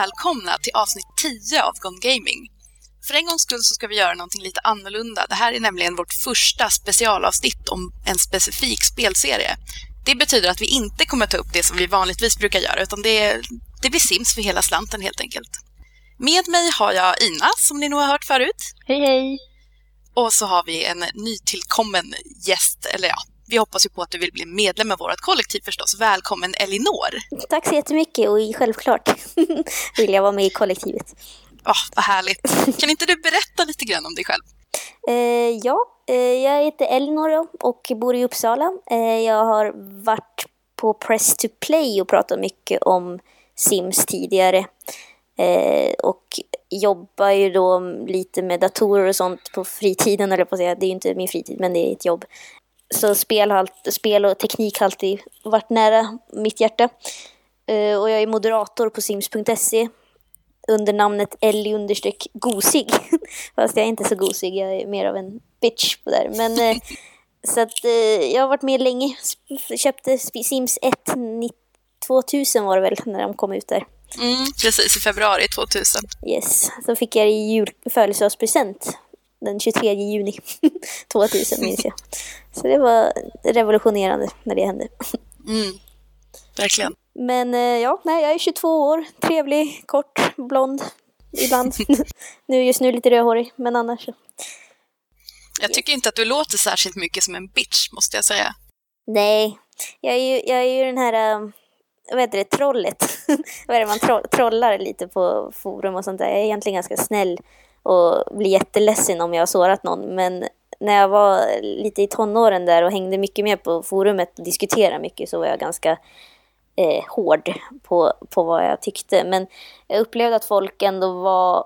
Välkomna till avsnitt 10 av Gone Gaming. För en gångs skull så ska vi göra någonting lite annorlunda. Det här är nämligen vårt första specialavsnitt om en specifik spelserie. Det betyder att vi inte kommer ta upp det som vi vanligtvis brukar göra, utan det, det blir Sims för hela slanten helt enkelt. Med mig har jag Ina, som ni nog har hört förut. Hej hej! Och så har vi en nytillkommen gäst, eller ja, vi hoppas ju på att du vill bli medlem i vårt kollektiv förstås. Välkommen Elinor! Tack så jättemycket och självklart vill jag vara med i kollektivet. Oh, vad härligt! Kan inte du berätta lite grann om dig själv? Eh, ja, eh, jag heter Elinor och bor i Uppsala. Eh, jag har varit på Press to Play och pratat mycket om Sims tidigare. Eh, och jobbar ju då lite med datorer och sånt på fritiden, eller på att säga. Det är ju inte min fritid, men det är ett jobb. Så spel, har, spel och teknik har alltid varit nära mitt hjärta. Uh, och jag är moderator på sims.se under namnet Ellie understreck gosig. Fast jag är inte så gosig, jag är mer av en bitch på där. Men uh, så att uh, jag har varit med länge. Köpte Sims 1 2000 var det väl när de kom ut där. Mm, precis, i februari 2000. Yes, så fick jag det i jul födelsedagspresent den 23 juni 2000 minns jag. Så det var revolutionerande när det hände. Mm, verkligen. Men eh, ja, nej, jag är 22 år, trevlig, kort, blond ibland. nu just nu lite rödhårig, men annars så. Jag tycker inte att du låter särskilt mycket som en bitch, måste jag säga. Nej, jag är ju, jag är ju den här, um, vad heter det, trollet. vad är det man tro trollar lite på forum och sånt där. Jag är egentligen ganska snäll och blir jätteledsen om jag har sårat någon. Men när jag var lite i tonåren där och hängde mycket mer på forumet och diskuterade mycket så var jag ganska eh, hård på, på vad jag tyckte. Men jag upplevde att folk ändå var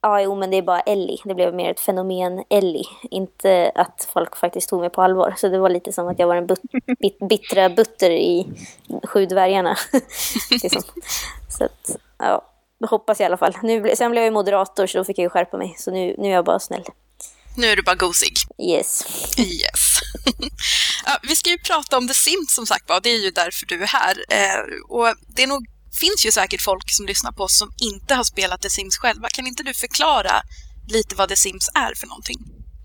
Ja, ah, jo, men det är bara Ellie. Det blev mer ett fenomen Ellie. Inte att folk faktiskt tog mig på allvar. Så det var lite som att jag var en but bit bittra butter i Sju dvärgarna. liksom. Så att, ja hoppas i alla fall. Nu, sen blev jag ju moderator så då fick jag ju skärpa mig. Så nu, nu är jag bara snäll. Nu är du bara gosig. Yes. Yes. ja, vi ska ju prata om The Sims som sagt var, det är ju därför du är här. Eh, och det nog, finns ju säkert folk som lyssnar på oss som inte har spelat The Sims själva. Kan inte du förklara lite vad The Sims är för någonting?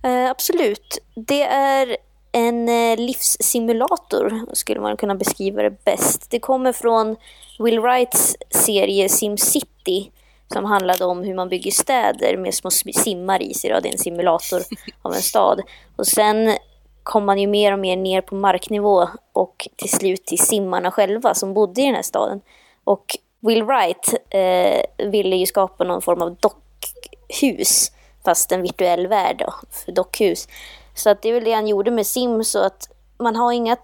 Eh, absolut. Det är en eh, livssimulator, skulle man kunna beskriva det bäst. Det kommer från Will Wrights serie SimCity som handlade om hur man bygger städer med små simmar i sig. Det är en simulator av en stad. Och sen kom man ju mer och mer ner på marknivå och till slut till simmarna själva som bodde i den här staden. Och Will Wright eh, ville ju skapa någon form av dockhus, fast en virtuell värld då, för dockhus. Så att det är väl det han gjorde med Sims och att man har inga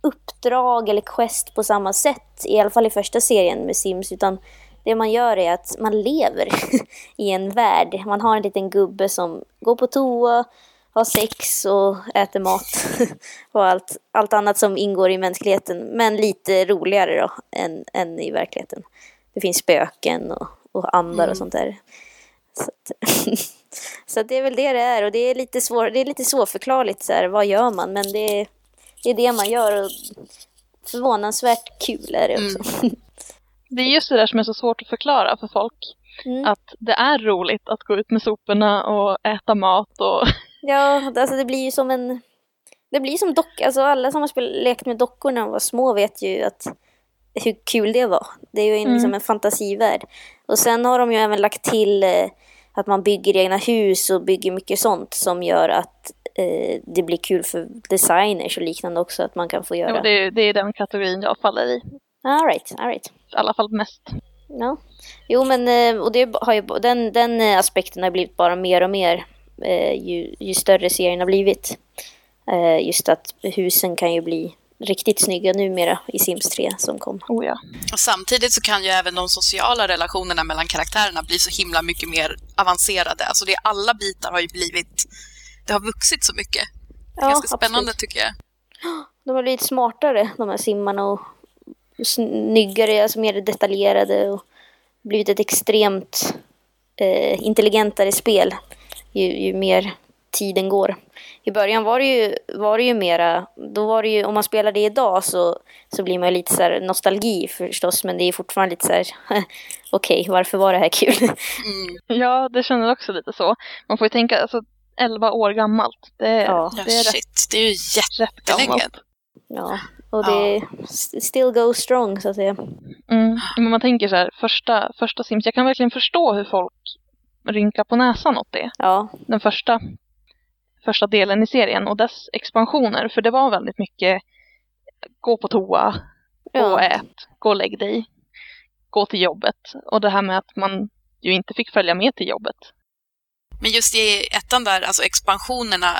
uppdrag eller quest på samma sätt, i alla fall i första serien med Sims, utan det man gör är att man lever i en värld. Man har en liten gubbe som går på toa, har sex och äter mat och allt, allt annat som ingår i mänskligheten, men lite roligare då än, än i verkligheten. Det finns spöken och, och andar mm. och sånt där. Så, att, så det är väl det det är och det är lite, svår, det är lite svårförklarligt så här, vad gör man? Men det är, det är det man gör och förvånansvärt kul är det också. Mm. Det är just det där som är så svårt att förklara för folk. Mm. Att det är roligt att gå ut med soporna och äta mat och... Ja, alltså det blir ju som en... Det blir som dock, alltså alla som har spelat, lekt med dockor när de var små vet ju att hur kul det var. Det är ju en, mm. liksom en fantasivärld. Och sen har de ju även lagt till eh, att man bygger egna hus och bygger mycket sånt som gör att eh, det blir kul för designers och liknande också att man kan få göra. Jo, det, är, det är den kategorin jag faller i. All right, all right. I alla fall mest. Ja. Jo, men eh, och det har ju, den, den aspekten har blivit bara mer och mer eh, ju, ju större serien har blivit. Eh, just att husen kan ju bli riktigt snygga numera i Sims 3 som kom. Oh ja. Och samtidigt så kan ju även de sociala relationerna mellan karaktärerna bli så himla mycket mer avancerade. Alltså det alla bitar har ju blivit, det har vuxit så mycket. Det är ja, ganska spännande absolut. tycker jag. De har blivit smartare, de här simmarna och snyggare, alltså mer detaljerade och blivit ett extremt eh, intelligentare spel ju, ju mer tiden går. I början var det ju, var det ju mera, då var det ju, om man spelar det idag så, så blir man ju lite så här nostalgi förstås, men det är fortfarande lite så här, okej, okay, varför var det här kul? Mm. Ja, det känner också lite så. Man får ju tänka, alltså 11 år gammalt, det, ja. det är shit, det är ju jättelänge. Ja, och det ja. still go strong så att säga. Mm. Men man tänker så här, första, första Sims, jag kan verkligen förstå hur folk rynkar på näsan åt det. Ja. Den första, första delen i serien och dess expansioner, för det var väldigt mycket gå på toa, gå ja. och ät, gå och lägg dig, gå till jobbet. Och det här med att man ju inte fick följa med till jobbet. Men just i ettan där, alltså expansionerna,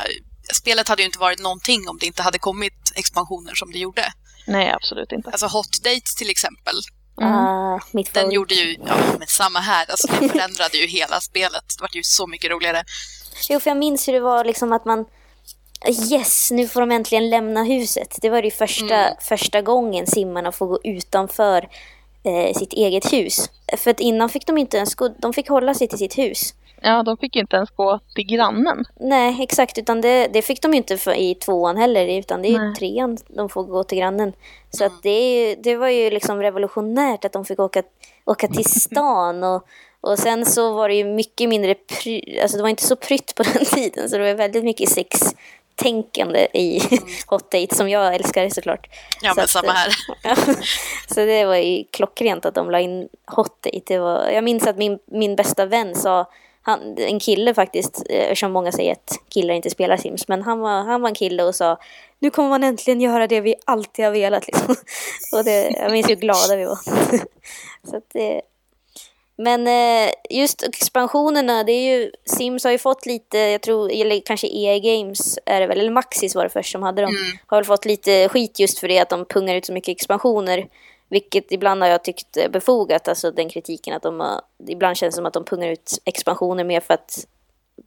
spelet hade ju inte varit någonting om det inte hade kommit expansioner som det gjorde. Nej, absolut inte. Alltså Hot Date till exempel. Mm. Uh, mitt den gjorde ju, ja men samma här, alltså den förändrade ju hela spelet. Det var ju så mycket roligare. Jo, för jag minns hur det var liksom att man Yes, nu får de äntligen lämna huset. Det var ju första, mm. första gången simmarna får gå utanför eh, sitt eget hus. För att innan fick de inte ens gå, de fick hålla sig till sitt hus. Ja, de fick inte ens gå till grannen. Nej, exakt. Utan det, det fick de inte för, i tvåan heller. Utan det är Nej. ju trean de får gå till grannen. Så att det, det var ju liksom revolutionärt att de fick åka, åka till stan. Och, och sen så var det ju mycket mindre... Pry, alltså det var inte så prytt på den tiden. Så det var väldigt mycket sex tänkande i Hot Date som jag älskar såklart. Ja, så men att, samma här. så det var ju klockrent att de la in Hot Date. Det var, jag minns att min, min bästa vän sa han, en kille faktiskt, eftersom många säger att killar inte spelar Sims, men han var, han var en kille och sa nu kommer man äntligen göra det vi alltid har velat. Liksom. Och det, jag minns hur glada vi var. Så det, men eh, just expansionerna, det är ju, Sims har ju fått lite, jag tror, eller kanske EA Games är det väl, eller Maxis var det först som hade dem, mm. har väl fått lite skit just för det att de pungar ut så mycket expansioner. Vilket ibland har jag tyckt är befogat, alltså den kritiken att de har, ibland känns det som att de pungar ut expansioner mer för att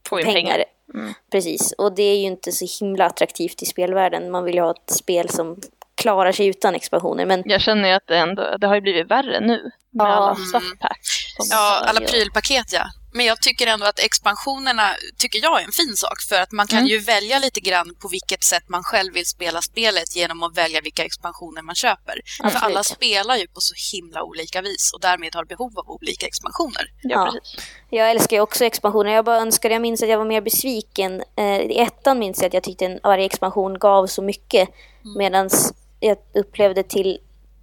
få pengar. pengar. Mm. Precis, och det är ju inte så himla attraktivt i spelvärlden. Man vill ju ha ett spel som klarar sig utan expansioner. Men... Jag känner ju att det, ändå, det har ju blivit värre nu med ja. alla stuffpacks. Ja, alla prylpaket ja. Men jag tycker ändå att expansionerna tycker jag är en fin sak för att man kan mm. ju välja lite grann på vilket sätt man själv vill spela spelet genom att välja vilka expansioner man köper. Absolut. För alla spelar ju på så himla olika vis och därmed har behov av olika expansioner. Ja, precis. Jag älskar ju också expansioner. Jag bara önskar, jag minns att jag var mer besviken. Eh, I ettan minns jag att jag tyckte att varje expansion gav så mycket. Mm. Medan jag upplevde till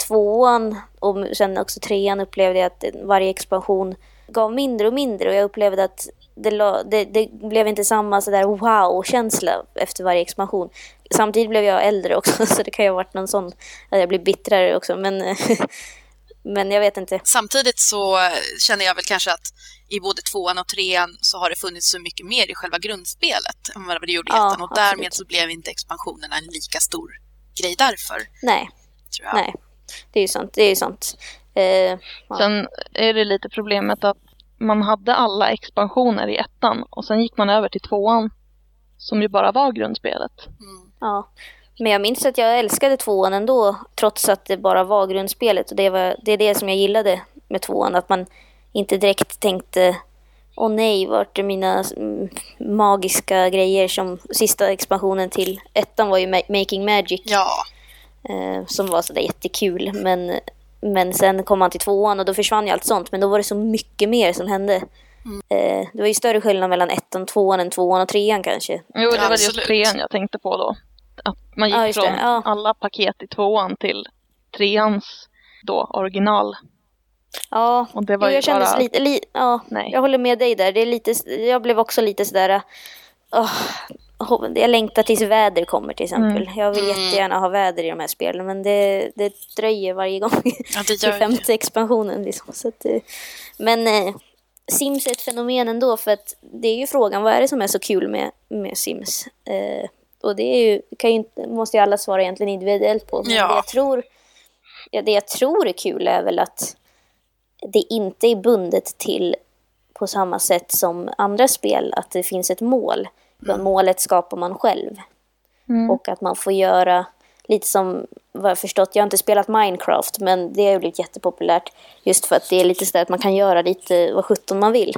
tvåan och sen också trean upplevde jag att varje expansion gav mindre och mindre och jag upplevde att det, det, det blev inte samma sådär wow-känsla efter varje expansion. Samtidigt blev jag äldre också så det kan ju ha varit någon sån att jag blev bittrare också men, men jag vet inte. Samtidigt så känner jag väl kanske att i både tvåan och trean så har det funnits så mycket mer i själva grundspelet än vad det gjorde i ettan ja, och därmed så blev inte expansionerna en lika stor grej därför. Nej, nej. Det är ju sant. Det är ju sant. Eh, ja. Sen är det lite problemet att man hade alla expansioner i ettan och sen gick man över till tvåan som ju bara var grundspelet. Mm. Ja, men jag minns att jag älskade tvåan ändå trots att det bara var grundspelet och det, var, det är det som jag gillade med tvåan, att man inte direkt tänkte Åh nej, vart är mina mm, magiska grejer som sista expansionen till ettan var ju Making Magic. Ja. Eh, som var sådär jättekul. Men, men sen kom man till tvåan och då försvann ju allt sånt. Men då var det så mycket mer som hände. Mm. Eh, det var ju större skillnad mellan ettan, tvåan än tvåan och trean kanske. Jo, det var just trean jag tänkte på då. Att man gick ja, från ja. alla paket i tvåan till treans då original. Ja, och det var jag kände bara... lite, li, ja, Nej. jag håller med dig där. Det är lite, jag blev också lite sådär, oh, jag längtar tills väder kommer till exempel. Mm. Jag vill mm. jättegärna ha väder i de här spelen men det, det dröjer varje gång ja, det gör femte expansionen. Liksom. Så att, eh, men eh, Sims är ett fenomen ändå för att det är ju frågan vad är det som är så kul med, med Sims? Eh, och det är ju, kan ju inte, måste ju alla svara egentligen individuellt på. Men ja. det, jag tror, ja, det jag tror är kul är väl att det inte är bundet till på samma sätt som andra spel, att det finns ett mål. Mm. Målet skapar man själv. Mm. Och att man får göra lite som vad jag förstått, jag har inte spelat Minecraft men det har ju blivit jättepopulärt just för att det är lite så att man kan göra lite vad sjutton man vill.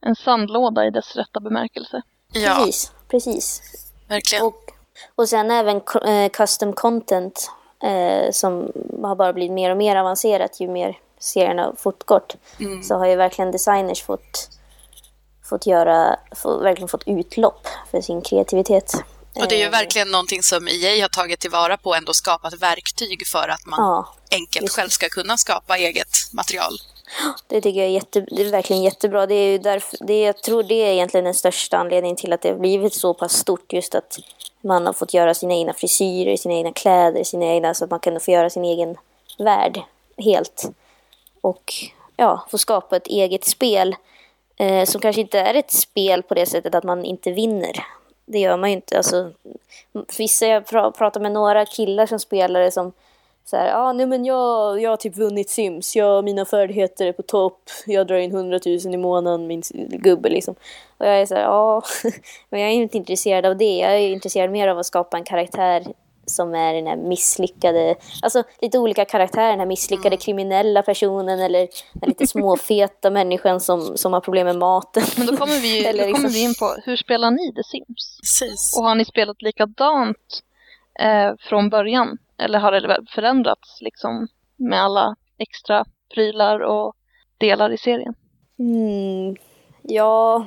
En sandlåda i dess rätta bemärkelse. Ja, Precis. precis. Verkligen. Och, och sen även eh, custom content eh, som har bara blivit mer och mer avancerat ju mer serien har fortgått. Mm. Så har ju verkligen designers fått, fått göra, få, verkligen fått utlopp för sin kreativitet. Och det är ju Eh, verkligen någonting som EA har tagit tillvara på ändå skapat verktyg för att man Ja, enkelt just själv ska kunna skapa eget material. det tycker jag är, jätte, det är verkligen jättebra. Det är därför, det, jag tror det är egentligen den största anledningen till att det har blivit så pass stort. Just att man har fått göra sina egna frisyrer, sina egna kläder, sina egna, så att man kan få göra sin egen värld helt. Och ja, få skapa ett eget spel eh, som kanske inte är ett spel på det sättet att man inte vinner. Det gör man ju inte. Alltså, vissa, jag pra- pratar med några killar som spelare som så här, ah, nej men jag, jag har typ vunnit Sims, jag, mina färdigheter är på topp, jag drar in 100 000 i månaden, min gubbe liksom. Och jag är så här, ja, men jag är inte intresserad av det. Jag är intresserad mer av att skapa en karaktär som är den här misslyckade, alltså lite olika karaktärer, den här misslyckade kriminella personen eller den lite småfeta människan som, som har problem med maten. Men då kommer vi, Eller då kommer liksom- vi in på, hur spelar ni The Sims? Precis. Och har ni spelat likadant eh, från början? Eller har det förändrats liksom med alla extra prylar och delar i serien? Mm, ja,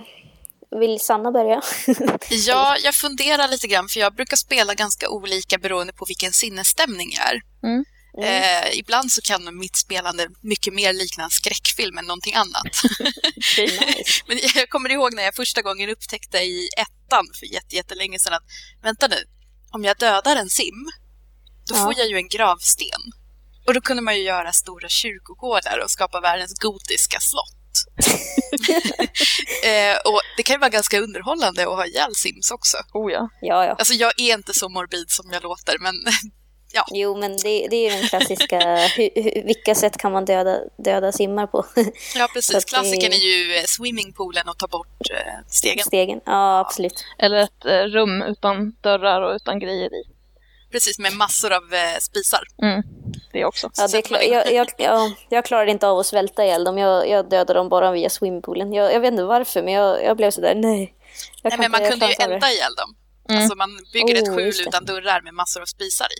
vill Sanna börja? Ja, jag funderar lite grann för jag brukar spela ganska olika beroende på vilken sinnesstämning jag är. Mm. Eh, ibland så kan mitt spelande mycket mer likna en skräckfilm än någonting annat. nice. Men jag kommer ihåg när jag första gången upptäckte i ettan för jätte, jättelänge sedan att vänta nu, om jag dödar en sim, då Ja. får jag ju en gravsten. Och då kunde man ju göra stora kyrkogårdar och skapa världens gotiska slott. eh, och det kan ju vara ganska underhållande att ha ihjäl sims också. Oh ja. Ja, ja. Alltså jag är inte så morbid som jag låter, men Jo, men det, det är ju den klassiska, vilka sätt kan man döda, döda simmar på? ja, precis. Klassikern är ju eh, swimmingpoolen och ta bort eh, stegen. Stegen. Ja, absolut. Eller ett eh, rum utan dörrar och utan grejer i. Precis, med massor av eh, spisar. Mm. Det också. Ja, det klar, jag, jag, ja, jag klarade inte av att svälta ihjäl dem. Jag, jag dödade dem bara via swimmingpoolen. Jag, jag vet inte varför, men jag, jag blev sådär, nej. Jag Nej, men man kunde ju elda ihjäl dem. Mm. Alltså man bygger ett Oh, skjul just det. utan dörrar med massor av spisar i.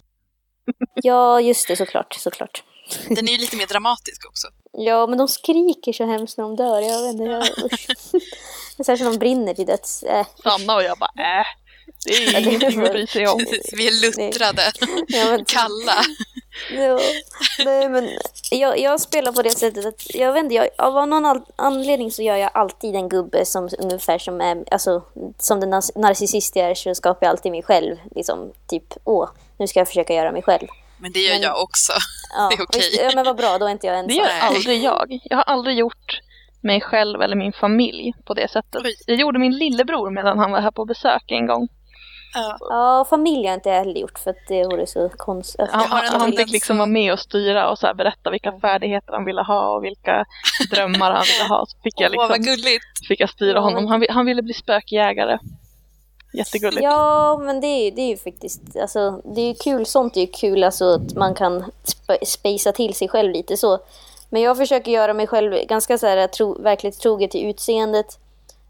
Ja, just det, såklart. såklart. Den är ju lite mer dramatisk också. Ja, men de skriker så hemskt när de dör. Jag vet inte, jag. Särskilt när de brinner till döds. Äh. Sanna och jag bara äh, det är ju ingenting att bry sig om. Vi är luttrade, Ja, men, kalla. Ja, nej men jag, jag spelar på det sättet att jag vet inte, jag, av någon anledning så gör jag alltid en gubbe som ungefär som är, alltså som den narcissist jag är så skapar jag alltid mig själv. Liksom typ, åh, nu ska jag försöka göra mig själv. Men det gör Men- jag också. Ja, Det är okej. visst, ja men vad bra, då är inte jag Det ensam. gör Nej. aldrig jag. Jag har aldrig gjort mig själv eller min familj på det sättet. Jag gjorde min lillebror medan han var här på besök en gång. Ja. Ja, familj har jag inte heller gjort för att det vore så konstigt. Han, har en han, han fick liksom som- vara med och styra och så här berätta vilka färdigheter han ville ha och vilka drömmar han ville ha. Så fick jag, Åh, vad liksom, gulligt. fick jag styra Ja, honom. Han, han ville bli spökjägare. Jättegulligt. Ja, men det är, det är ju faktiskt, alltså det är ju kul, sånt är ju kul, alltså att man kan sp- spacea till sig själv lite så. Men jag försöker göra mig själv ganska så här tro, verkligt trogen till utseendet.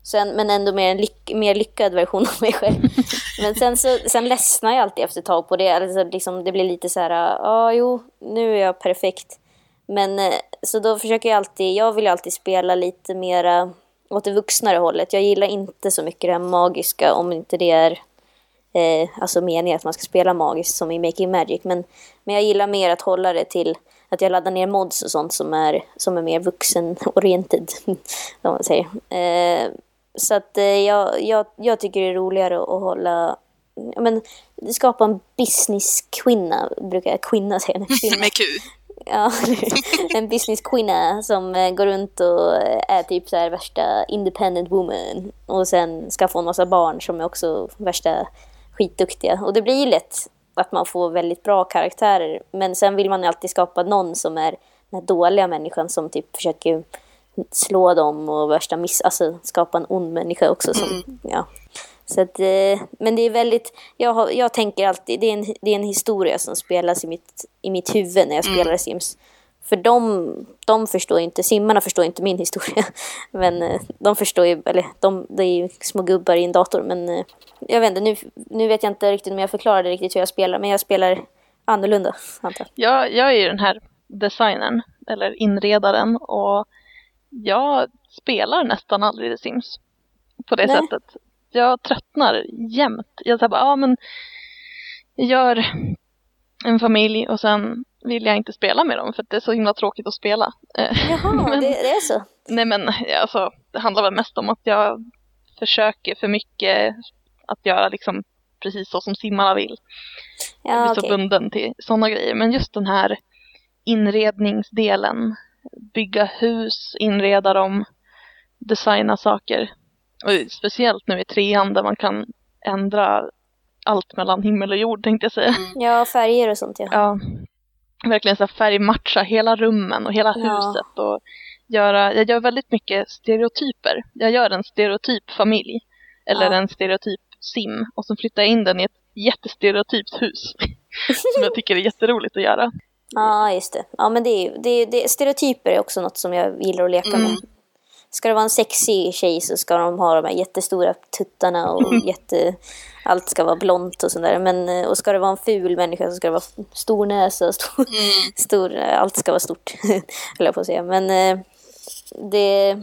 Sen, men ändå med en lyck, mer lyckad version av mig själv. Men sen, så, sen ledsnar jag alltid efter ett tag på det. Alltså, liksom, det blir lite så här, ja ah, jo, nu är jag perfekt. Men eh, så då försöker jag alltid, jag vill alltid spela lite mera åt det vuxnare hållet. Jag gillar inte så mycket det här magiska om inte det är eh, alltså meningen att man ska spela magiskt som i Making Magic. Men, men jag gillar mer att hålla det till att jag laddar ner mods och sånt som är, som är mer vuxen-oriented. om man säger. Eh, så att eh, jag, jag, jag tycker det är roligare att hålla men, skapa en business-kvinna, brukar jag kvinna säga. Kvinna. Med Q. Ja, en businesskvinna som eh, går runt och eh, är typ så här värsta independent woman. Och sen skaffar hon massa barn som är också värsta skitduktiga. Och det blir ju lätt att man får väldigt bra karaktärer. Men sen vill man ju alltid skapa någon som är den här dåliga människan som typ försöker slå dem och värsta miss... Alltså skapa en ond människa också som, ja. Så att, eh, men det är väldigt, jag, har, jag tänker alltid, det är, en, det är en historia som spelas i mitt, i mitt huvud när jag spelar Sims. För de, de förstår inte, simmarna förstår inte min historia. Men eh, de förstår ju, eller de, det är ju små gubbar i en dator. Men eh, jag vet inte, nu, nu vet jag inte riktigt om jag förklarade riktigt hur jag spelar. Men jag spelar annorlunda, antar jag. Jag är ju den här designern, eller inredaren. Och jag spelar nästan aldrig The Sims på det Nej. sättet. Jag tröttnar jämt. Jag säger bara, ja men gör en familj och sen vill jag inte spela med dem för det är så himla tråkigt att spela. Eh, Jaha, men, det, det, är så? Nej men alltså, det handlar väl mest om att jag försöker för mycket att göra liksom precis så som simmarna vill. Ja, jag blir okay. så bunden till sådana grejer. Men just den här inredningsdelen, bygga hus, inreda dem, designa saker. Och speciellt nu i trean där man kan ändra allt mellan himmel och jord tänkte jag säga. Mm. Ja, färger och sånt ja. Ja, verkligen så färgmatcha hela rummen och hela ja. huset. Och göra, jag gör väldigt mycket stereotyper. Jag gör en stereotyp familj. Eller ja. en stereotyp sim. Och så flyttar jag in den i ett jättestereotypt hus. som jag tycker är jätteroligt att göra. Ja, just det. Ja, men det är, det, det, stereotyper är också något som jag gillar att leka mm. med. Ska det vara en sexig tjej så ska de ha de här jättestora tuttarna och jätte, allt ska vara blont och sådär. Men eh, och ska det vara en ful människa så ska det vara stor näsa, stor, mm. stor allt ska vara stort, höll jag på att säga. Men eh, det,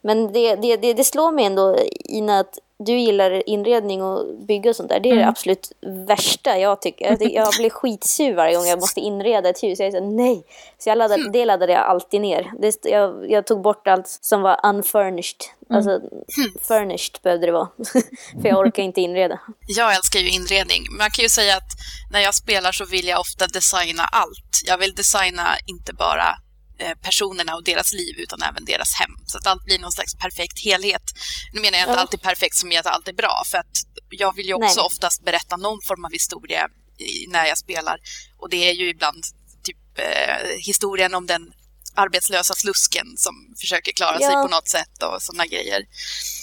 men det, det, det, det slår mig ändå, Ina, att du gillar inredning och bygga och sånt där. Det är mm. det absolut värsta jag tycker. Jag, blir skitsur varje gång jag måste inreda ett hus. Jag säger nej. Så jag laddade, det laddade jag alltid ner. Det, jag, jag tog bort allt som var unfurnished. Mm. Alltså mm. furnished behövde det vara. För jag orkar inte inreda. Jag älskar ju inredning. Man kan ju säga att när jag spelar så vill jag ofta designa allt. Jag vill designa inte bara personerna och deras liv utan även deras hem. Så att allt blir någon slags perfekt helhet. Nu menar jag inte ja. alltid perfekt som i att allt är bra, för att jag vill ju också Nej. oftast berätta någon form av historia när jag spelar. Och det är ju ibland typ eh, historien om den arbetslösa slusken som försöker klara ja. sig på något sätt och sådana grejer.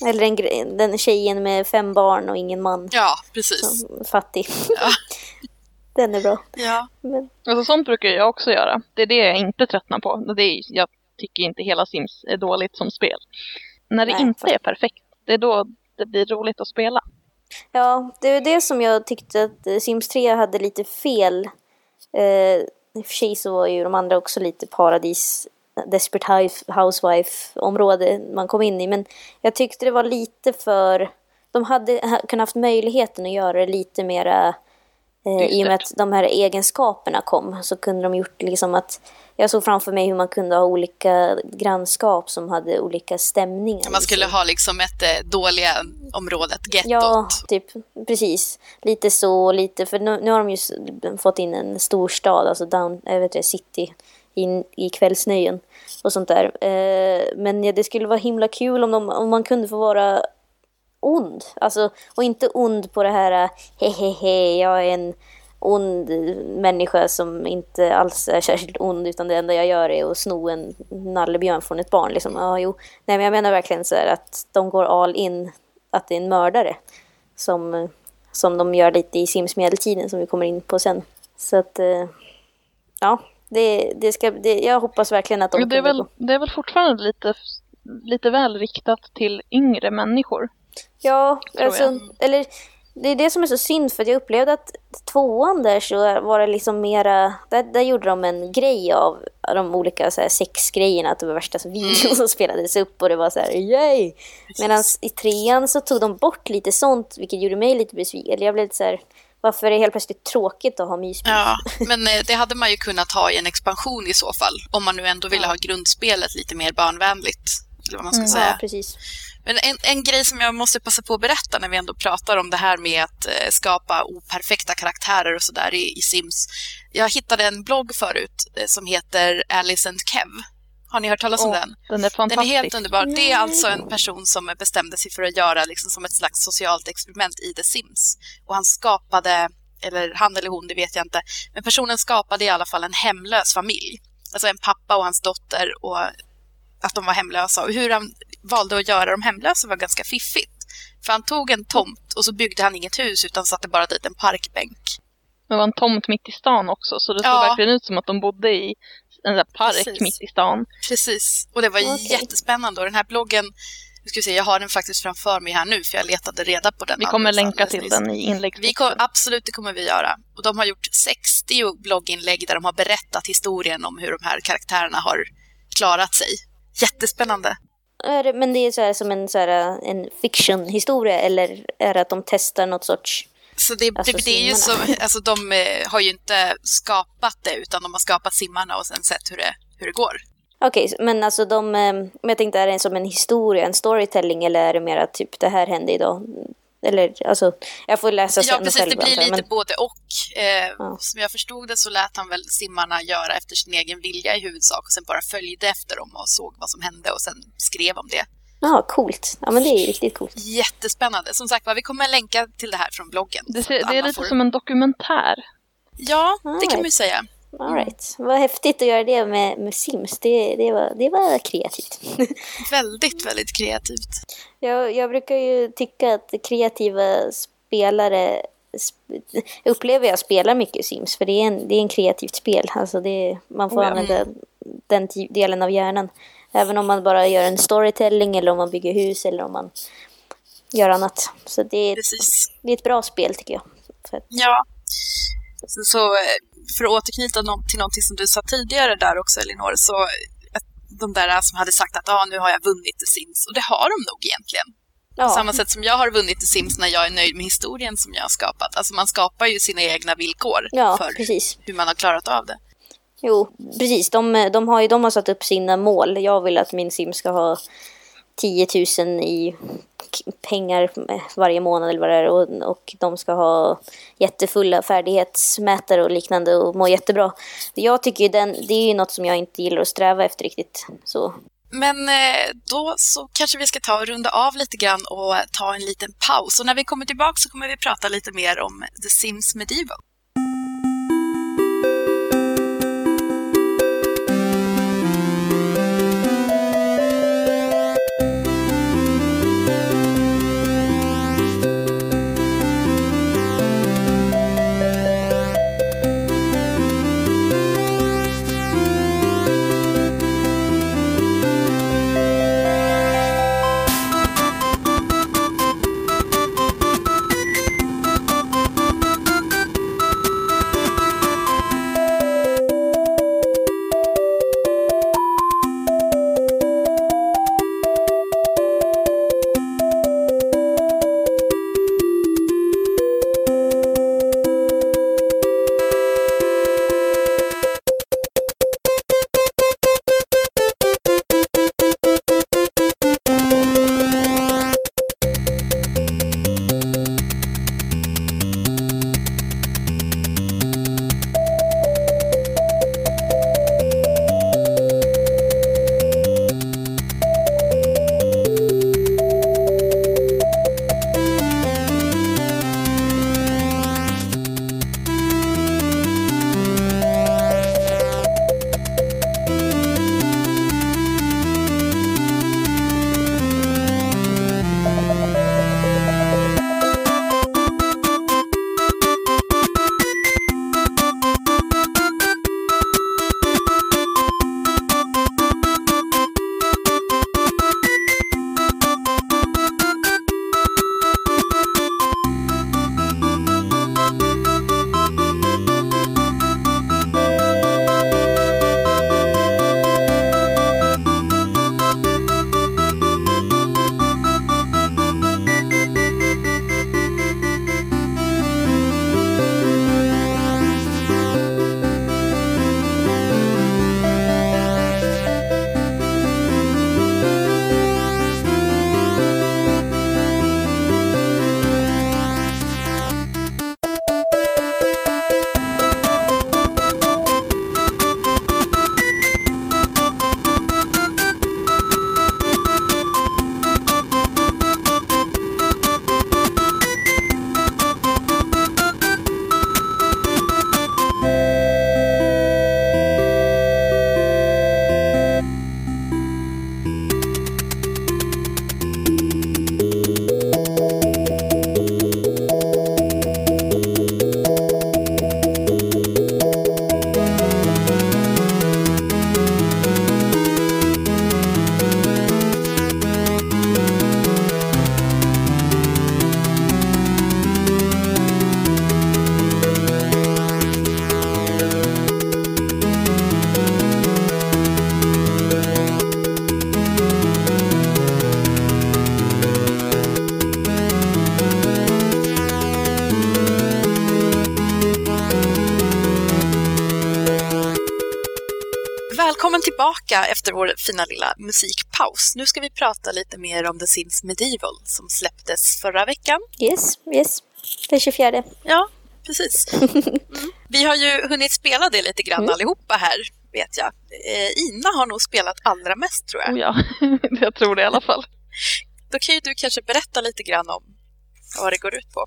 Eller den, den tjejen med fem barn och ingen man. Ja, precis. fattig. Ja. Den är bra. Ja. Men... Alltså, sånt brukar jag också göra. Det är det jag inte tröttnar på. Det är, jag tycker inte hela Sims är dåligt som spel. När det Nej, inte är perfekt, det är då det blir roligt att spela. Ja, det är det som jag tyckte att Sims 3 hade lite fel. Eh, I och för sig så var ju de andra också lite paradis Desperate Housewife-område man kom in i. Men jag tyckte det var lite för... De hade kunnat haft möjligheten att göra det lite mera Eh, I och med att de här egenskaperna kom så kunde de gjort liksom att jag såg framför mig hur man kunde ha olika grannskap som hade olika stämningar. Man skulle ha liksom ett eh, dåliga området, gettot. Ja, typ precis. Lite så, lite, för nu, nu har de ju fått in en storstad, alltså down, jag vet inte, city in, i kvällsnöjen och sånt där. Eh, men ja, det skulle vara himla kul om, de, om man kunde få vara ond. Alltså, och inte ond på det här hehehe, jag är en ond människa som inte alls är särskilt ond utan det enda jag gör är att sno en nallebjörn från ett barn. Liksom. Ja, jo. Nej, men jag menar verkligen så här att de går all in, att det är en mördare som, som de gör lite i Sims medeltiden som vi kommer in på sen. Så att, eh, ja, det, det ska, det, jag hoppas verkligen att de det är, väl, det är väl fortfarande lite, lite väl riktat till yngre människor. Ja, alltså, eller det är det som är så synd för att jag upplevde att tvåan där så var det liksom mera, där, där gjorde de en grej av de olika så här, sexgrejerna, att det var värsta så videon mm. som spelades upp och det var så här yay! Medan i trean så tog de bort lite sånt vilket gjorde mig lite besviken. Jag blev lite så här, varför är det helt plötsligt tråkigt att ha myspys? Ja, men eh, det hade man ju kunnat ha i en expansion i så fall, om man nu ändå ville ha grundspelet lite mer barnvänligt. Eller vad man ska mm, säga. Ja, precis. Men en, en grej som jag måste passa på att berätta när vi ändå pratar om det här med att eh, skapa operfekta karaktärer och sådär i, i, Sims. Jag hittade en blogg förut eh, som heter Alice and Kev. Har ni hört talas om oh, den? Den är fantastisk. Den är helt underbar. Det är alltså en person som bestämde sig för att göra liksom som ett slags socialt experiment i The Sims. Och han skapade, eller han eller hon, det vet jag inte, men personen skapade i alla fall en hemlös familj. Alltså en pappa och hans dotter och att de var hemlösa. Och hur han valde att göra dem hemlösa var ganska fiffigt. För han tog en tomt och så byggde han inget hus utan satte bara dit en parkbänk. Det var en tomt mitt i stan också så det såg ja. verkligen ut som att de bodde i en sån park Precis. mitt i stan. Precis, och det var Okej. jättespännande. Och den här bloggen, nu ska vi se, jag har den faktiskt framför mig här nu för jag letade reda på den. Vi kommer länka till den i inläggstexten. Absolut, det kommer vi göra. Och de har gjort 60 blogginlägg där de har berättat historien om hur de här karaktärerna har klarat sig. Jättespännande. Är men det är så här som en, så här, en fiction-historia eller är det att de testar något sorts... Så det, Alltså det, det är ju så, alltså de eh, har ju inte skapat det utan de har skapat simmarna och sen sett hur det, hur det går. Okej, men alltså de... eh, Men jag tänkte, är det som en historia, en storytelling eller är det mer att typ det här hände idag? Eller alltså, jag får läsa sen Ja, precis. själv. Det blir lite men- både och. Eh, Ja. Som jag förstod det så lät han väl simmarna göra efter sin egen vilja i huvudsak och sen bara följde efter dem och såg vad som hände och sen skrev om det. Ja, coolt. Ja, men det är riktigt coolt. Jättespännande. Som sagt var, vi kommer länka till det här från bloggen. Det, ser, det är lite får- som en dokumentär. Ja, det kan man ju säga. All right. Vad häftigt att göra det med, med Sims. Det, det, var, det var kreativt. Väldigt, väldigt kreativt. jag, jag brukar ju tycka att kreativa spelare sp- upplever jag spelar mycket Sims för det är en, det är en kreativt spel. Alltså det, man får Oh ja. använda den delen av hjärnan. Även om man bara gör en storytelling eller om man bygger hus eller om man gör annat. Så det är, ett- det är ett bra spel tycker jag. För Ja. Så, så eh, för att återknyta till någonting som du sa tidigare där också, Elinor, så att de där som hade sagt att ah, nu har jag vunnit The Sims, och det har de nog egentligen. På ja, samma sätt som jag har vunnit The Sims när jag är nöjd med historien som jag har skapat. Alltså man skapar ju sina egna villkor ja för precis. hur man har klarat av det. Jo, precis. De, de, har ju, de har satt upp sina mål. Jag vill att min sim ska ha 10 000 i pengar varje månad eller vad det är. Och, och de ska ha jättefulla färdighetsmätare och liknande och må jättebra. Jag tycker ju den, det är ju något som jag inte gillar att sträva efter riktigt. Så. Men eh, då så kanske vi ska ta och runda av lite grann och ta en liten paus. Och när vi kommer tillbaka så kommer vi prata lite mer om The Sims Medieval. Tillbaka efter vår fina lilla musikpaus. Nu ska vi prata lite mer om The Sims Medieval som släpptes förra veckan. Yes, yes. Den 24. Ja, precis. Mm. Vi har ju hunnit spela det lite grann mm. allihopa här, vet jag. Eh, Ina har nog spelat allra mest, tror jag. Ja, jag tror det i alla fall. Då kan ju du kanske berätta lite grann om vad det går ut på.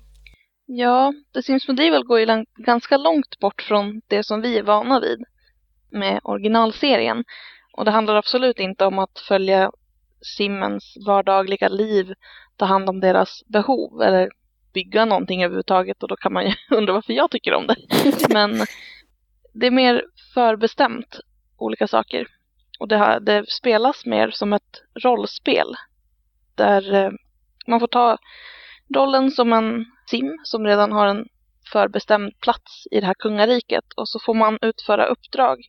Ja, The Sims Medieval går ju ganska långt bort från det som vi är vana vid med originalserien. Och det handlar absolut inte om att följa Simmens vardagliga liv, ta hand om deras behov eller bygga någonting överhuvudtaget och då kan man ju undra varför jag tycker om det. Men det är mer förbestämt olika saker. Och det, här, det spelas mer som ett rollspel där eh, man får ta rollen som en sim som redan har en förbestämd plats i det här kungariket och så får man utföra uppdrag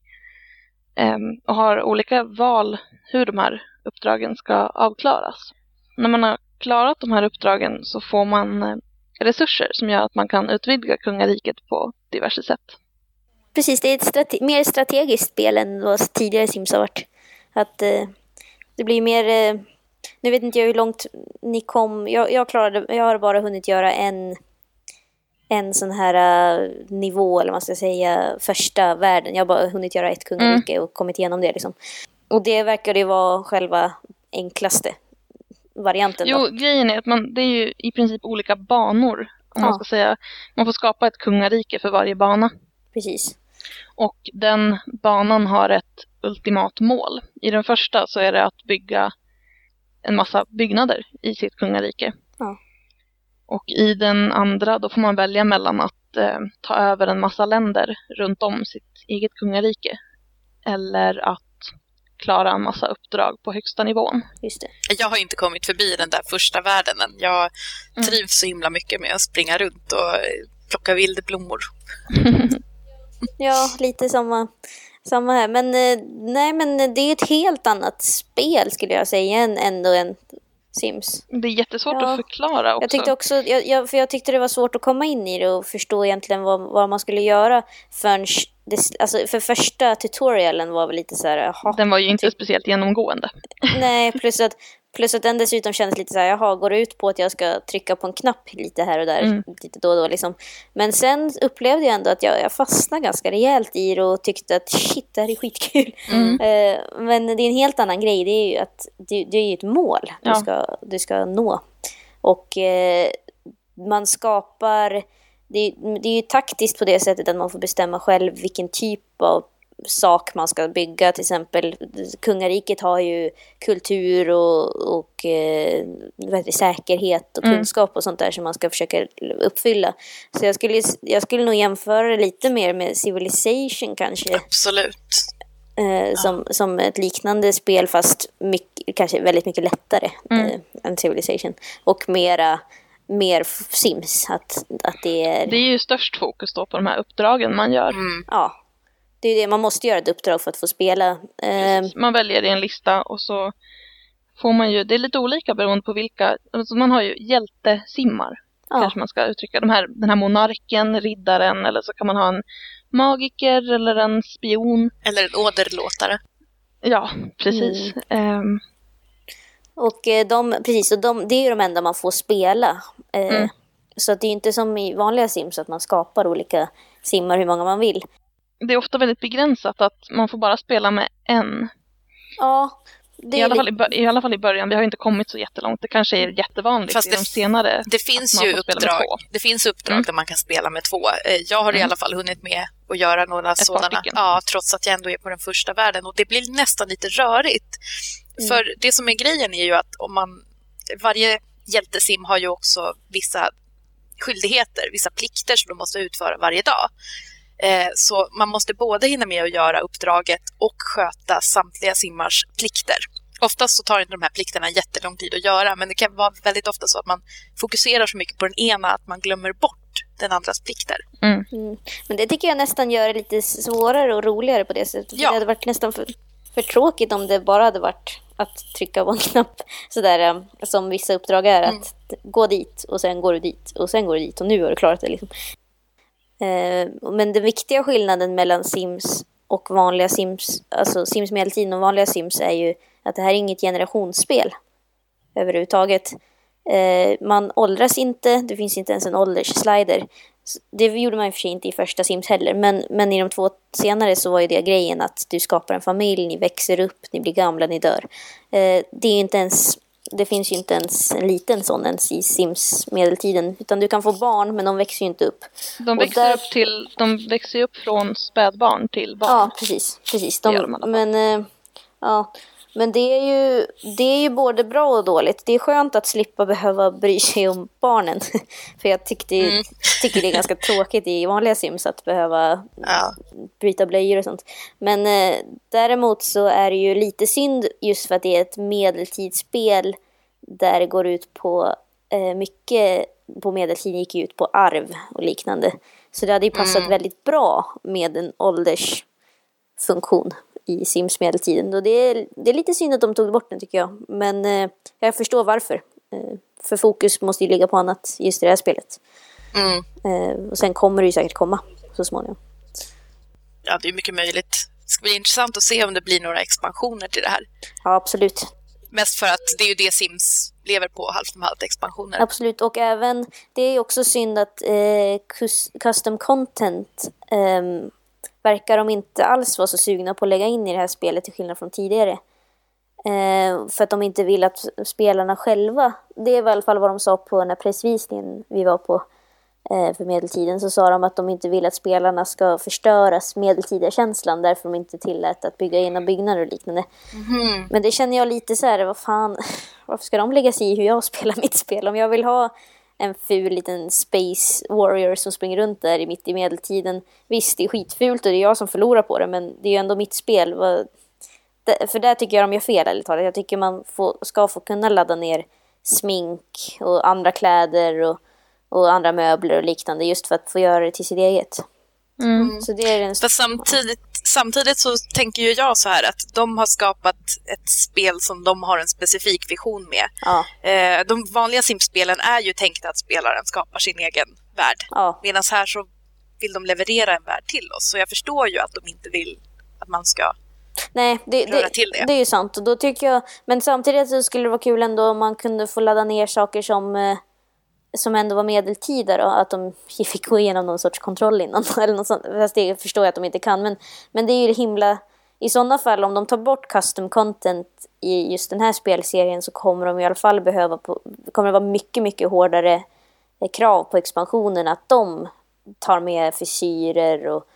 Ehm, och har olika val hur de här uppdragen ska avklaras. När man har klarat de här uppdragen så får man eh, resurser som gör att man kan utvidga kungariket på diverse sätt. Precis, det är ett strate mer strategiskt spel än vad tidigare Sims har varit. Att, eh, det blir mer... Eh, nu vet inte jag hur långt ni kom. Jag, jag, klarade, jag har bara hunnit göra en en sån här uh, nivå, eller man ska säga, första världen. Jag har bara hunnit göra ett kungarike mm. och kommit igenom det liksom. Och det verkar ju vara själva enklaste varianten. Jo, då. grejen är att man, det är ju i princip olika banor. Om ja. man ska säga. Man får skapa ett kungarike för varje bana. Precis. Och den banan har ett ultimat mål. I den första så är det att bygga en massa byggnader i sitt kungarike. Ja. Och i den andra då får man välja mellan att eh, ta över en massa länder runt om sitt eget kungarike eller att klara en massa uppdrag på högsta nivån. Just det. Jag har inte kommit förbi den där första världen än. Jag mm. trivs så himla mycket med att springa runt och plocka vildblommor. ja, lite samma, samma här. Men eh, nej, men det är ett helt annat spel skulle jag säga än ändå en Sims. Det är jättesvårt ja. att förklara också. Jag tyckte också, jag, jag, för jag tyckte det var svårt att komma in i det och förstå egentligen vad, vad man skulle göra förrän det, alltså för första tutorialen var väl lite så här, jaha. Den var ju inte typ. speciellt genomgående. Nej, plus att Plus att den dessutom kändes lite så här, jaha, går det ut på att jag ska trycka på en knapp lite här och där, mm. lite då och då liksom. Men sen upplevde jag ändå att jag, jag fastnade ganska rejält i det och tyckte att shit, det här är skitkul. Mm. Uh, men det är en helt annan grej, det är ju att det, det är ju ett mål ja. du, ska, du ska nå. Och uh, man skapar, det, det är ju taktiskt på det sättet att man får bestämma själv vilken typ av sak man ska bygga. Till exempel kungariket har ju kultur och, och eh, det, säkerhet och mm. kunskap och sånt där som man ska försöka uppfylla. Så jag skulle, jag skulle nog jämföra det lite mer med Civilization kanske. Absolut. Eh, som, ja. som ett liknande spel fast mycket, kanske väldigt mycket lättare mm. eh, än Civilization. Och mera mer Sims. Att, att det, är... det är ju störst fokus då på de här uppdragen man gör. Mm. Ja, det är det, man måste göra ett uppdrag för att få spela. Precis. Man väljer en lista och så får man ju, det är lite olika beroende på vilka, alltså man har ju hjältesimmar. Ja. Kanske man ska uttrycka. De här, den här monarken, riddaren eller så kan man ha en magiker eller en spion. Eller en åderlåtare. Ja, precis. Mm. Um. Och eh, de, precis, och de, det är ju de enda man får spela. Eh, mm. Så att det är inte som i vanliga Sims att man skapar olika simmar hur många man vill det är ofta väldigt begränsat att man får bara spela med en. Ja. I alla, fall i, I alla fall i början, vi har inte kommit så jättelångt. Det kanske är jättevanligt Fast det, i de senare. Det finns ju uppdrag, det finns uppdrag mm. där man kan spela med två. Eh, jag har mm. i alla fall hunnit med att göra några Ett sådana. Ja, trots att jag ändå är på den första världen. Och det blir nästan lite rörigt. Mm. För det som är grejen är ju att om man... Varje hjältesim har ju också vissa skyldigheter, vissa plikter som de måste utföra varje dag. Eh, så man måste både hinna med att göra uppdraget och sköta samtliga simmars plikter. Oftast så tar inte de här plikterna jättelång tid att göra, men det kan vara väldigt ofta så att man fokuserar så mycket på den ena att man glömmer bort den andras plikter. Mm. Mm. Men det tycker jag nästan gör det lite svårare och roligare på det sättet. Ja. Det hade varit nästan för, för tråkigt om det bara hade varit att trycka på en knapp sådär eh, som vissa uppdrag är. Mm. Att gå dit och sen går du dit och sen går du dit och nu har du klarat det. Liksom. Eh, men den viktiga skillnaden mellan Sims och vanliga Sims, alltså Sims medeltiden och vanliga Sims är ju att det här är inget generationsspel överhuvudtaget. Eh, man åldras inte, det finns inte ens en åldersslider. Det gjorde man i och för sig inte i första Sims heller, men, men i de två senare så var ju det grejen att du skapar en familj, ni växer upp, ni blir gamla, ni dör. Eh, det är inte ens det finns ju inte ens en liten sån ens i Sims medeltiden. Utan du kan få barn men de växer ju inte upp. De växer, där... upp, till, de växer upp från spädbarn till barn. Ja, precis. precis. De, men, äh, ja. Men det är, ju, det är ju både bra och dåligt. Det är skönt att slippa behöva bry sig om barnen. För jag tyckte, mm. tycker det är ganska tråkigt i vanliga Sims att behöva ja. byta blöjor och sånt. Men eh, däremot så är det ju lite synd just för att det är ett medeltidsspel där det går ut på eh, mycket på medeltiden gick ut på arv och liknande. Så det hade ju passat mm. väldigt bra med en åldersfunktion i Sims medeltiden. Och det är, det är lite synd att de tog bort den tycker jag. Men eh, jag förstår varför. Eh, för fokus måste ju ligga på annat just i det här spelet. Mm. Eh, och sen kommer det ju säkert komma så småningom. Ja, det är mycket möjligt. Det ska bli intressant att se om det blir några expansioner till det här. Ja, absolut. Mest för att det är ju det Sims lever på, halvt om halvt expansioner. Absolut, och även det är också synd att eh, custom content eh, verkar de inte alls vara så sugna på att lägga in i det här spelet till skillnad från tidigare. Eh, för att de inte vill att spelarna själva, det var i alla fall vad de sa på den här pressvisningen vi var på eh, för medeltiden, så sa de att de inte vill att spelarna ska förstöras medeltida känslan därför de inte tillät att bygga egna byggnader och liknande. Mm. Men det känner jag lite så här, vad fan, varför ska de lägga sig i hur jag spelar mitt spel? Om jag vill ha en ful liten space warrior som springer runt där i mitt i medeltiden. Visst, det är skitfult och det är jag som förlorar på det, men det är ju ändå mitt spel. För där tycker jag de gör fel, ärligt talat. Jag tycker man får, ska få kunna ladda ner smink och andra kläder och, och andra möbler och liknande just för att få göra det till sitt eget. Mm. Så det är en... Fast samtidigt, samtidigt så tänker ju jag så här att de har skapat ett spel som de har en specifik vision med. Ja. Eh, de vanliga simspelen är ju tänkta att spelaren skapar sin egen värld. Ja. Medan här så vill de leverera en värld till oss. Så jag förstår ju att de inte vill att man ska Nej, det, röra det, till det. Det är ju sant. Och då tycker jag, men samtidigt så skulle det vara kul ändå om man kunde få ladda ner saker som eh, som ändå var medeltida då, att de fick gå igenom någon sorts kontroll innan. Eller något sånt. Fast det förstår jag att de inte kan. Men, men det är ju himla... I sådana fall, om de tar bort custom content i just den här spelserien så kommer de i alla fall behöva... På, kommer det vara mycket, mycket hårdare krav på expansionen att de tar med frisyrer och,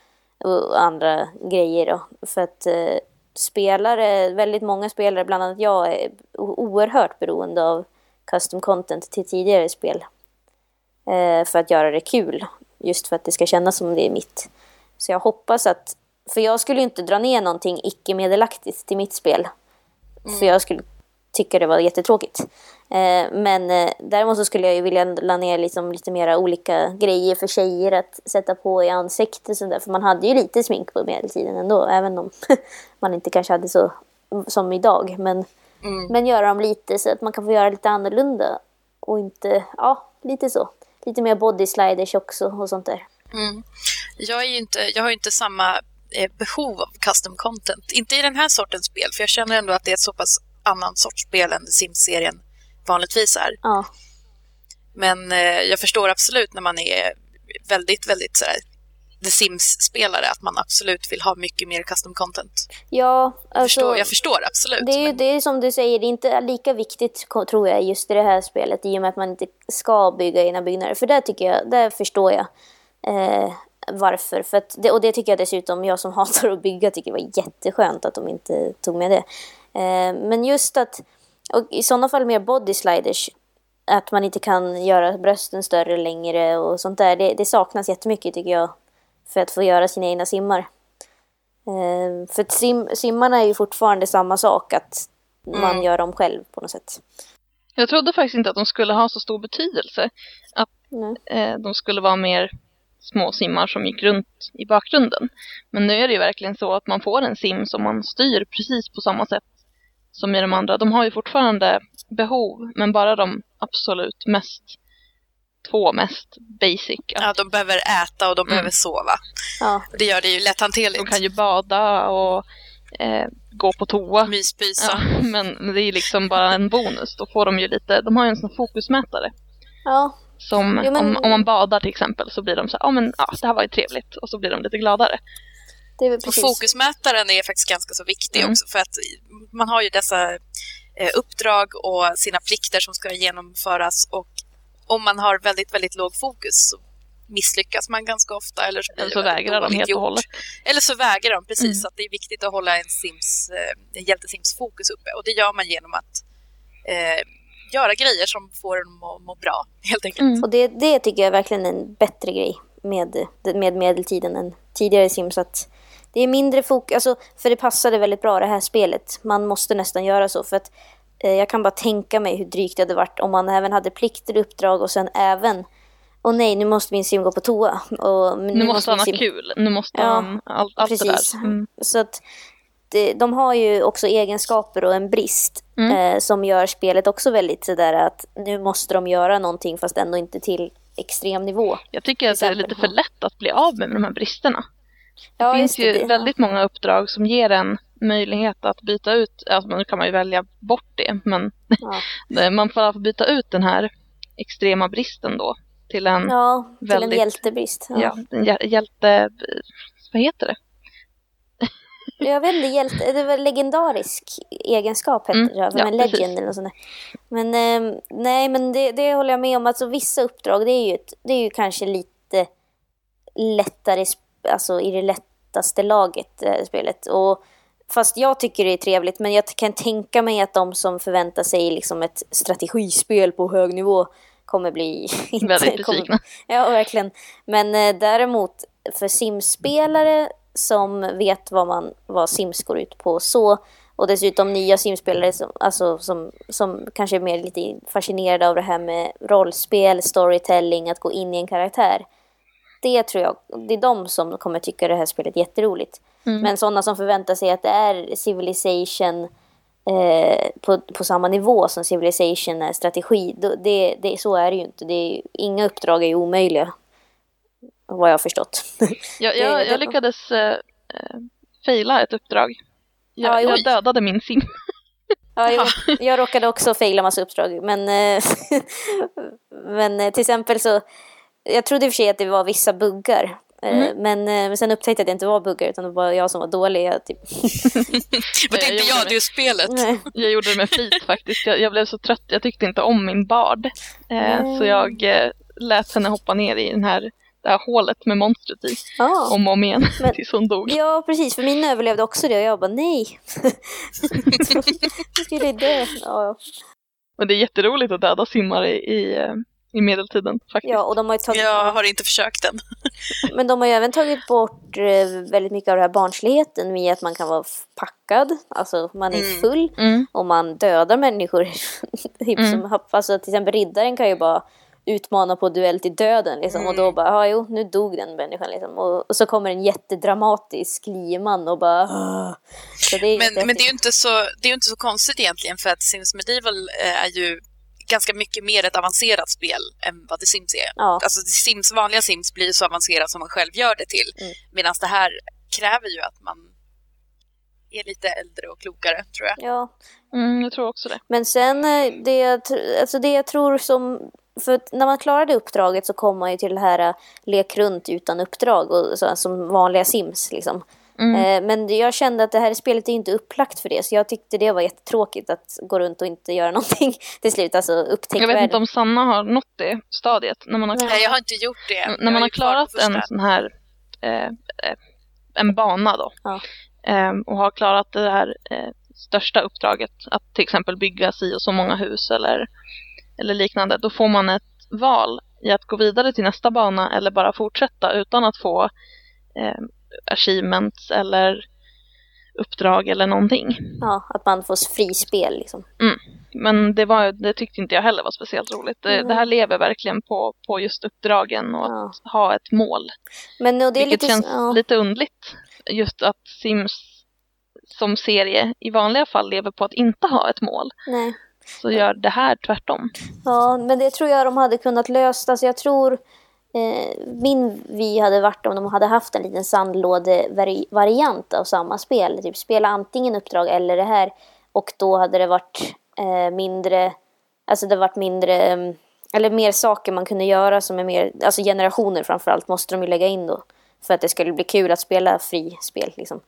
och andra grejer. Då. För att eh, spelare, väldigt många spelare, bland annat jag, är oerhört beroende av custom content till tidigare spel för att göra det kul. Just för att det ska kännas som det är mitt. Så jag hoppas att, för jag skulle inte dra ner någonting icke-medelaktigt till mitt spel. Mm. För jag skulle tycka det var jättetråkigt. Eh, men eh, däremot så skulle jag ju vilja la ner liksom lite mera olika grejer för tjejer att sätta på i ansiktet. Sådär. För man hade ju lite smink på medeltiden ändå, även om man inte kanske hade så som idag. Men, mm. men göra dem lite så att man kan få göra lite annorlunda. Och inte, ja, lite så lite mer body sliders också och sånt där. Mm. Jag, är inte, jag har inte samma eh, behov av custom content. Inte i den här sortens spel, för jag känner ändå att det är ett så pass annan sorts spel än Sims-serien vanligtvis är. Ja. Men eh, jag förstår absolut när man är väldigt, väldigt sådär The Sims-spelare att man absolut vill ha mycket mer custom content. Ja, alltså, jag, förstår, jag förstår absolut. Det är, men... det är som du säger, det är inte lika viktigt tror jag just i det här spelet i och med att man inte ska bygga egna byggnader. För där tycker jag, där förstår jag eh, varför. För det, och det tycker jag dessutom, jag som hatar att bygga tycker det var jätteskönt att de inte tog med det. Eh, men just att, och i sådana fall mer body sliders, att man inte kan göra brösten större längre och sånt där. Det, det saknas jättemycket tycker jag för att få göra sina egna simmar. Eh, för sim, simmarna är ju fortfarande samma sak, att man mm. gör dem själv på något sätt. Jag trodde faktiskt inte att de skulle ha så stor betydelse. Att eh, de skulle vara mer små simmar som gick runt i bakgrunden. Men nu är det ju verkligen så att man får en sim som man styr precis på samma sätt som i de andra. De har ju fortfarande behov, men bara de absolut mest två mest basic. Ja, de behöver äta och de mm. behöver sova. Ja. Det gör det ju lätthanterligt. De kan ju bada och eh, gå på toa. Myspysa. Ja, men det är liksom bara en bonus. Då får de ju lite, de har ju en sån fokusmätare. Ja. Som jo, men... om, om man badar till exempel så blir de så här, ja men ja, det här var ju trevligt och så blir de lite gladare. och fokusmätaren är faktiskt ganska så viktig mm. också för att man har ju dessa eh, uppdrag och sina plikter som ska genomföras och om man har väldigt, väldigt låg fokus så misslyckas man ganska ofta. Eller så, eller så vägrar de helt och hållet. Eller så vägrar de, precis. Mm. Så att det är viktigt att hålla en, Sims, eh, en hjälte-Sims fokus uppe. Och det gör man genom att eh, göra grejer som får dem att må bra, helt enkelt. Mm. Och det, det tycker jag är verkligen en bättre grej med, med medeltiden än tidigare Sims. Att det är mindre fokus, alltså, för det passade väldigt bra det här spelet. Man måste nästan göra så. För att jag kan bara tänka mig hur drygt det hade varit om man även hade plikter, uppdrag och sen även och nej, nu måste min sim gå på toa. Och nu, nu måste han ha sim... kul. Nu måste ja, han allt, allt precis. det där. Mm. Så att det, de har ju också egenskaper och en brist mm. eh, som gör spelet också väldigt sådär att nu måste de göra någonting fast ändå inte till extrem nivå. Jag tycker att det är lite för lätt att bli av med de här bristerna. Ja, det finns ju det. väldigt många uppdrag som ger en möjlighet att byta ut, alltså nu kan man ju välja bort det, men ja. man får byta ut den här extrema bristen då till en Ja, till väldigt, en hjältebrist. Ja, ja hjälte... Vad heter det? Jag vet inte, hjälte, det var legendarisk egenskap hette mm, det, ja, men legend eller något sånt där. Men eh, nej, men det, det håller jag med om. Alltså vissa uppdrag, det är ju, ett, det är ju kanske lite lättare, alltså i det lättaste laget, det här spelet. Och, fast jag tycker det är trevligt, men jag kan tänka mig att de som förväntar sig liksom ett strategispel på hög nivå kommer bli... Inte, Väldigt besvikna. ja, verkligen. Men eh, däremot för simspelare som vet vad, man, vad Sims går ut på så och dessutom nya simspelare som, alltså, som, som kanske är mer lite fascinerade av det här med rollspel, storytelling, att gå in i en karaktär. Det tror jag, det är de som kommer tycka det här spelet jätteroligt. Mm. Men sådana som förväntar sig att det är Civilization eh, på, på samma nivå som Civilization är strategi. Det, det, så är det ju inte. Det är, inga uppdrag är ju omöjliga. Vad jag har förstått. Jag, jag, jag lyckades eh, faila ett uppdrag. Jag, ja, jag dödade min sim. Ja, jag, jag råkade också faila massa uppdrag. Men, eh, men eh, till exempel så, jag trodde i och för sig att det var vissa buggar Mm. Men, men sen upptäckte jag att det inte var buggar utan det var jag som var dålig. Jag, typ. men det är inte jag, det är spelet. Nej. Jag gjorde det med flit faktiskt. Jag, jag, blev så trött, jag tyckte inte om min bard. Eh, så jag eh, lät henne hoppa ner i den här, det här hålet med monstret i. Ah. Om och om igen men, tills hon dog. Ja, precis. För min överlevde också det och jag bara nej. Jag skulle dö. Ja. Men det är jätteroligt att döda simmare i, i i medeltiden faktiskt. Ja, och de har tagit... Jag har inte försökt än. Men de har ju även tagit bort eh, väldigt mycket av den här barnsligheten via att man kan vara packad, alltså man är mm. full mm. och man dödar människor. typ mm. som, alltså, till exempel riddaren kan ju bara utmana på duell till döden liksom, mm. och då mm. bara, ja jo, nu dog den människan liksom. och, och, så kommer en jättedramatisk lieman och bara så det men, men det är ju inte så, det är inte så konstigt egentligen för att Sims Medieval eh, är ju ganska mycket mer ett avancerat spel än vad The Sims är. Ja. Alltså The Sims, vanliga Sims blir så avancerat som man själv gör det till. Mm. Medan det här kräver ju att man är lite äldre och klokare, tror jag. Ja. Mm, jag tror också det. Men sen, eh, det, alltså det jag tror som... För när man klarade uppdraget så kom man ju till det här eh, lek runt utan uppdrag, och så, som vanliga Sims liksom. Mm. Eh, men jag kände att det här spelet är inte upplagt för det. Så jag tyckte det var jättetråkigt att gå runt och inte göra någonting till slut. Alltså upptäck Jag vet inte om Sanna har nått det stadiet. När man har klarat, Nej, jag har inte gjort det. När man har klarat en sån här eh, eh, en bana då. Ja. Eh, och har klarat det här eh, största uppdraget. Att till exempel bygga si och så många hus eller, eller liknande. Då får man ett val i att gå vidare till nästa bana eller bara fortsätta utan att få eh, achievements eller uppdrag eller någonting. Ja, att man får frispel liksom. Mm. Men det, var, det tyckte inte jag heller var speciellt roligt. Det, mm. det här lever verkligen på, på just uppdragen och ja. att ha ett mål. Men, och det Vilket lite, känns ja. lite undligt. Just att Sims som serie i vanliga fall lever på att inte ha ett mål. Nej. så gör det här tvärtom. Ja, men det tror jag de hade kunnat lösa. Alltså jag tror min vi hade varit om de hade haft en liten sandlådevariant av samma spel. Typ spela antingen uppdrag eller det här. Och då hade det varit eh, mindre, alltså det varit mindre, eh, eller mer saker man kunde göra som är mer, alltså generationer framförallt måste de ju lägga in då. För att det skulle bli kul att spela frispel liksom.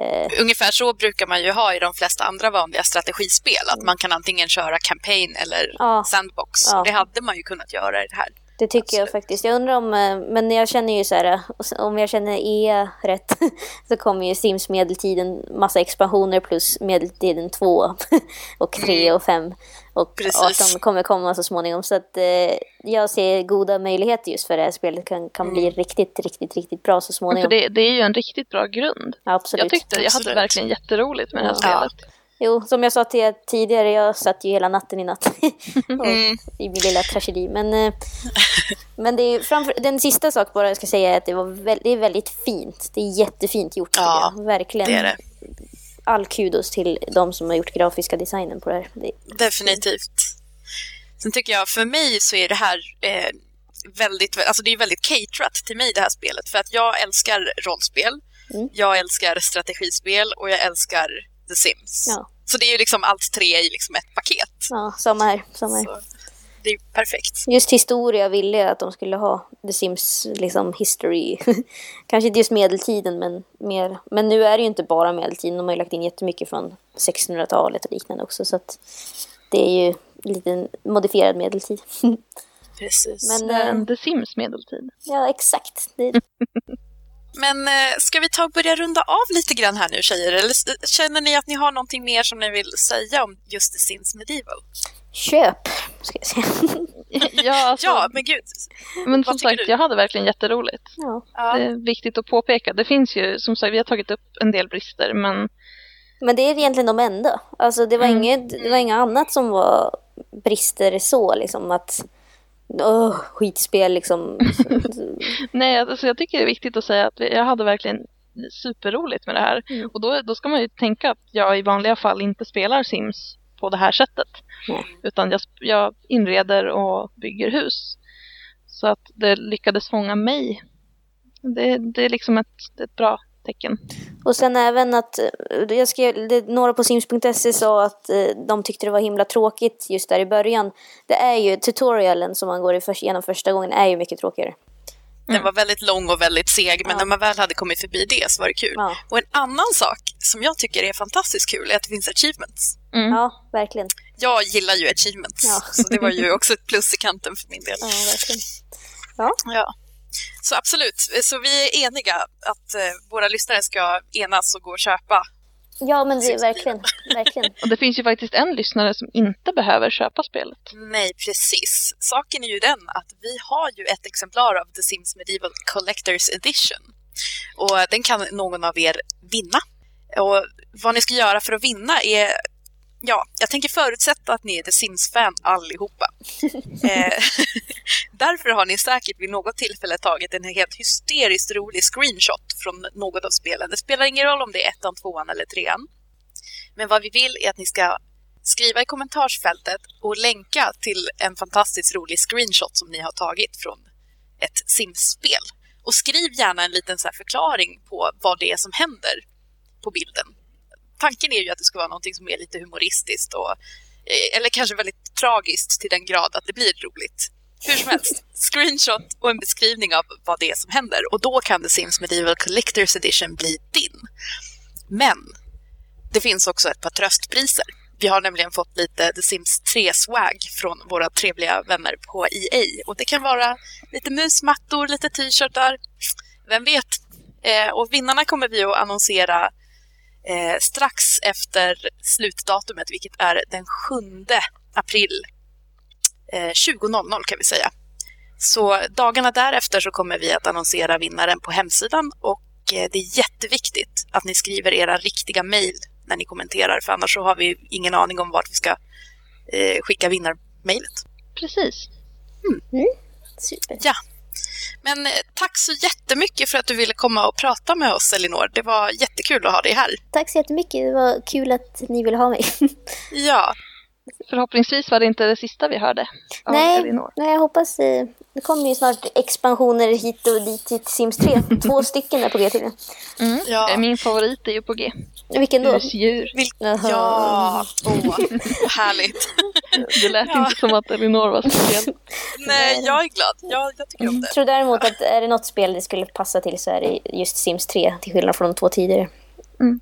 Eh. Ungefär så brukar man ju ha i de flesta andra vanliga strategispel. Att man kan antingen köra campaign eller ja. sandbox. Ja. Det hade man ju kunnat göra i det här. Det tycker Absolut. jag faktiskt. Jag undrar om, eh, men jag känner ju så här, om jag känner EA rätt så kommer ju Sims medeltiden massa expansioner plus medeltiden 2 och 3 mm. och 5 och Precis. 18 kommer komma så småningom. Så att eh, jag ser goda möjligheter just för det här spelet kan, kan bli mm. riktigt, riktigt, riktigt bra så småningom. För det, det är ju en riktigt bra grund. Absolut. Jag tyckte, jag hade verkligen jätteroligt med det här spelet. Jo, som jag sa till er tidigare, jag satt ju hela natten i natt mm. i min lilla tragedi. Men, eh, men det är framför, den sista sak bara jag ska säga är att det, var väldigt, det är väldigt fint. Det är jättefint gjort. Ja, Verkligen. Det är det. All kudos till de som har gjort grafiska designen på det här. Det, Definitivt. Sen tycker jag, för mig så är det här eh, väldigt, alltså det är väldigt caterat till mig det här spelet. För att jag älskar rollspel, mm. jag älskar strategispel och jag älskar The Sims. Ja. Så det är ju liksom allt tre i liksom ett paket. Ja, samma här. Samma här. det är perfekt. Just historia ville jag att de skulle ha. The Sims liksom history. Kanske inte just medeltiden men mer. Men nu är det ju inte bara medeltiden. De har ju lagt in jättemycket från 1600-talet och liknande också. Så att det är ju lite modifierad medeltid. Precis. Men, äh, The Sims medeltid. Ja, exakt. Det... Men eh, ska vi ta och börja runda av lite grann här nu tjejer? Eller känner ni att ni har någonting mer som ni vill säga om just The Sims Medieval? Köp, ska jag säga. ja, alltså, ja, men gud. Men som sagt, du? jag hade verkligen jätteroligt. Ja. Det är viktigt att påpeka. Det finns ju, som sagt, vi har tagit upp en del brister, men... Men det är egentligen de enda. Alltså det var, mm. inget, det var inget annat som var brister så, liksom att oh, skitspel liksom. Nej, alltså jag tycker det är viktigt att säga att jag hade verkligen superroligt med det här. Mm. Och då, då ska man ju tänka att jag i vanliga fall inte spelar Sims på det här sättet. Mm. Utan jag, jag inreder och bygger hus. Så att det lyckades fånga mig. Det, det är liksom ett, ett bra tecken. Och sen även att, eh, jag skrev, det, några på sims.se sa att eh, de tyckte det var himla tråkigt just där i början. Det är ju tutorialen som man går igenom första gången är ju mycket tråkigare. Den var väldigt lång och väldigt seg, men ja. när man väl hade kommit förbi det så var det kul. Ja. Och en annan sak som jag tycker är fantastiskt kul är att det finns achievements. Mm. Ja, verkligen. Jag gillar ju achievements, ja. så det var ju också ett plus i kanten för min del. Ja, verkligen. Ja. ja. Så absolut, så vi är eniga att eh, våra lyssnare ska enas och gå och köpa. Ja, men det är verkligen, verkligen. Och det finns ju faktiskt en lyssnare som inte behöver köpa spelet. Nej, precis. Saken är ju den att vi har ju ett exemplar av The Sims Medieval Collector's Edition. Och den kan någon av er vinna. Och vad ni ska göra för att vinna är ja, jag tänker förutsätta att ni är The Sims-fan allihopa. eh, därför har ni säkert vid något tillfälle tagit en helt hysteriskt rolig screenshot från något av spelen. Det spelar ingen roll om det är ettan, tvåan eller trean. Men vad vi vill är att ni ska skriva i kommentarsfältet och länka till en fantastiskt rolig screenshot som ni har tagit från ett Sims-spel. Och skriv gärna en liten så förklaring på vad det är som händer på bilden tanken är ju att det ska vara någonting som är lite humoristiskt och eh, eller kanske väldigt tragiskt till den grad att det blir roligt. Hur som helst, screenshot och en beskrivning av vad det är som händer och då kan The Sims Medieval Collector's Edition bli din. Men det finns också ett par tröstpriser. Vi har nämligen fått lite The Sims 3-swag från våra trevliga vänner på EA och det kan vara lite musmattor, lite t-shirtar, vem vet? Eh, och vinnarna kommer vi att annonsera eh, strax efter slutdatumet, vilket är den 7 april eh, 20.00 kan vi säga. Så dagarna därefter så kommer vi att annonsera vinnaren på hemsidan och eh, det är jätteviktigt att ni skriver era riktiga mejl när ni kommenterar, för annars så har vi ingen aning om vart vi ska eh, skicka vinnarmejlet. Precis. Mm. Mm. Super. Ja. Men eh, tack så jättemycket för att du ville komma och prata med oss, Elinor. Det var jättekul att ha dig här. Tack så jättemycket. Det var kul att ni ville ha mig. ja. Förhoppningsvis var det inte det sista vi hörde av Nej, Elinor. nej, jag hoppas det. Det kommer ju snart expansioner hit och dit till Sims 3. Två stycken är på G tydligen. Mm. Ja. Eh, Min favorit är ju på G. Vilken då? Husdjur. Vil- ja, åh, härligt. Det lät Ja. inte som att Elinor var speciell. Nej, jag är glad. Jag, jag tycker om Jag det. tror däremot att är det något spel det skulle passa till så är det just Sims 3 till skillnad från de två tidigare. Mm,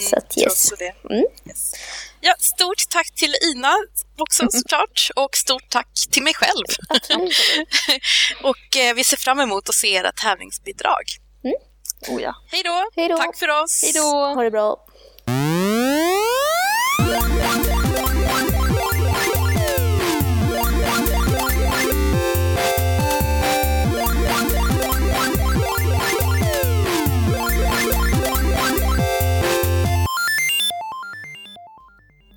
Så att, tror yes. Mm. Yes. Ja, stort tack till Ina också såklart och stort tack till mig själv. Och eh, vi ser fram emot att se era tävlingsbidrag. Oh ja. Hej då! Hej då. Tack för oss! Hej då! Ha det bra.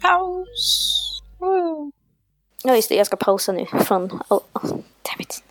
Paus! Ja, just det. Jag ska pausa nu från... Oh, oh, damn it.